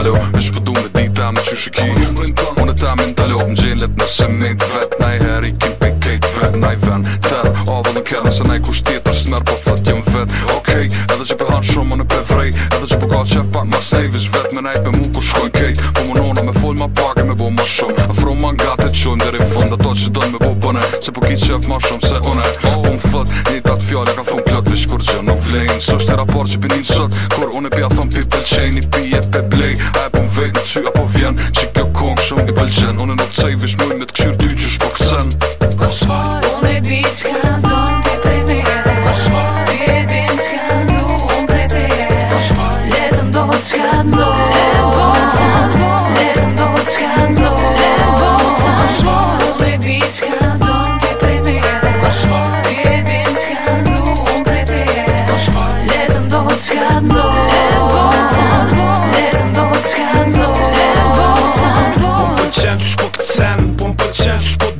ndalo Në që përdu me dita me që shiki Unë ta me ndalo Në gjellet në shem me të vet Na i heri kim pe kejt vet na i ven tërë Avo në kërë Në se në i kusht tjetër Së në mërë po fërë që për hanë shumë më në vrej Edhe që për ka qef pak ma snej Vish vet me najt me mu ku shkojnë kej Po më nona me full ma pak e me bo më shumë A fru ma nga të qojnë dheri fund A që dojnë me bo bëne Se po ki qef ma shumë se une Po oh, më fët, një tatë fjallë Ka fun klot vish kur gjënë nuk vlejnë së është të rapor që për një sot Kur une pja thon pi për Një pi e pe blej A e po më vejnë që apo vjen Që kjo kong shumë i pëlgjen, une nuk cej, vish, mujnë, Letëm do të shkatë në Letëm do të shkatë në Letëm do të shkatë në Letëm do të shkatë në Letëm do të shkatë në Letëm do të shkatë në do të shkatë në Letëm në Letëm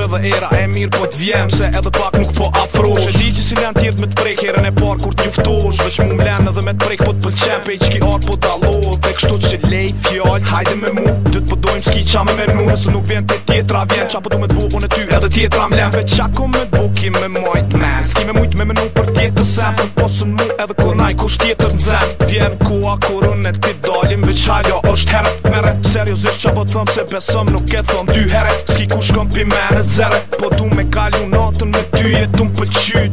që dhe era e mirë po të vjem Se edhe pak nuk po afrosh Që di që si lën tjertë me të prejkë Herën e parë kur t'juftosh Vëq mu mlenë edhe me të prejkë Po të pëlqem pe i qki arë po t'alot Dhe kështu që lejfjo falë, hajde me mu Tëtë po dojmë s'ki qa me mërë mu Nësë nuk vjen të tjetra vjen Qa po du me t'bu, unë t'y edhe tjetra më lem Ve qa ku me t'bu, ki me mojt men S'ki me mujt me menu për tjetë të sem Për posën mu edhe kur naj kush tjetër në zem Vjen ku a e ti dalim Ve qa jo është heret mere Seriosisht që po thëm se besëm nuk e thëm dy heret S'ki ku shkëm pi me në zere Po du me kalu natën me ty jetu m'pëlqyt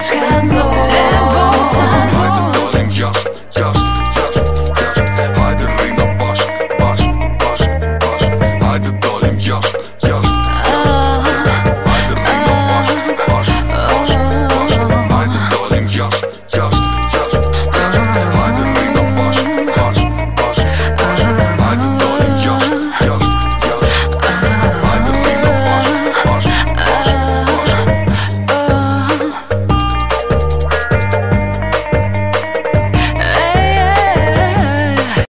It's got